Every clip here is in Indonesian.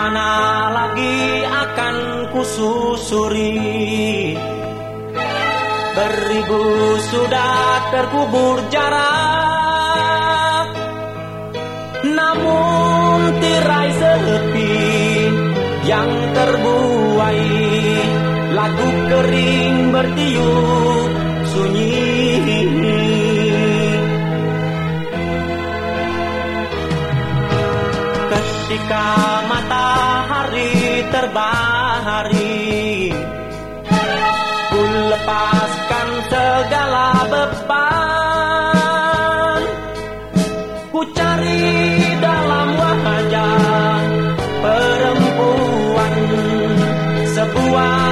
Mana lagi akan kususuri. Beribu sudah terkubur jarak Namun tirai sepi yang terbuai. Lagu kering bertiup sunyi Ketika matahari terbahari Ku lepaskan segala beban. Ku cari dalam wajah perempuan Sebuah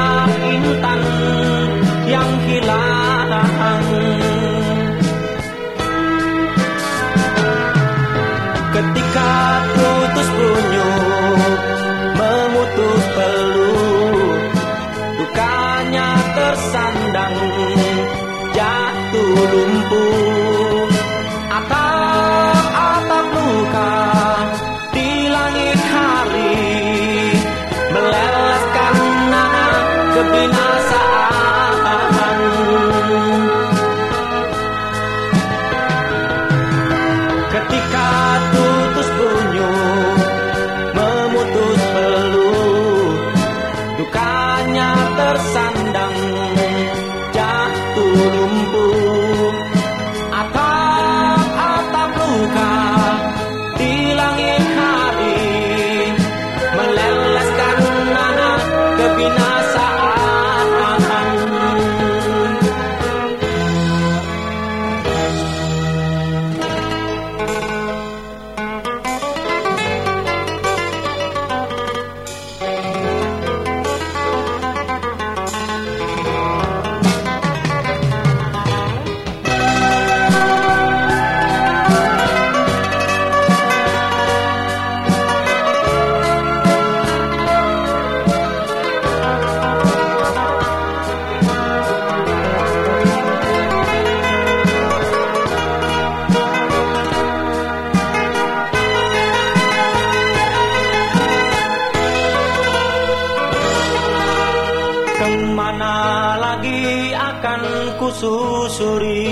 kususuri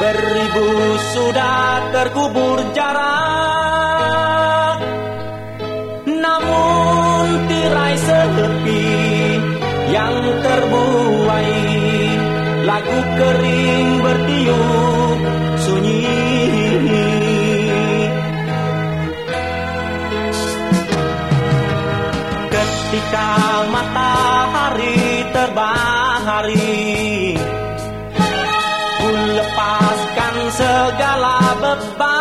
Beribu sudah terkubur jarak. Namun tirai sepi yang terbuai. Lagu kering bertiup sunyi. Ketika segala beban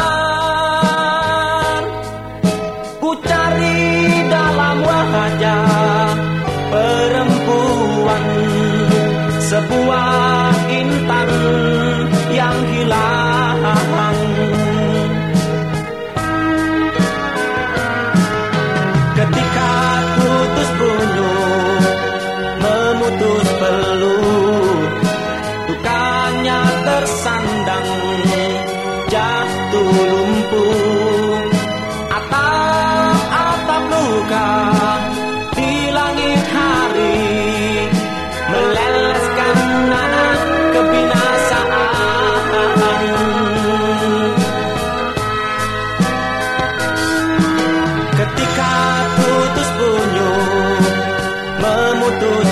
todos.